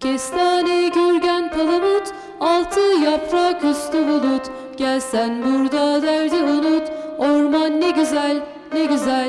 Kestane, gürgen, palamut, altı yaprak üstü bulut. Gel sen burada derdi unut, orman ne güzel, ne güzel,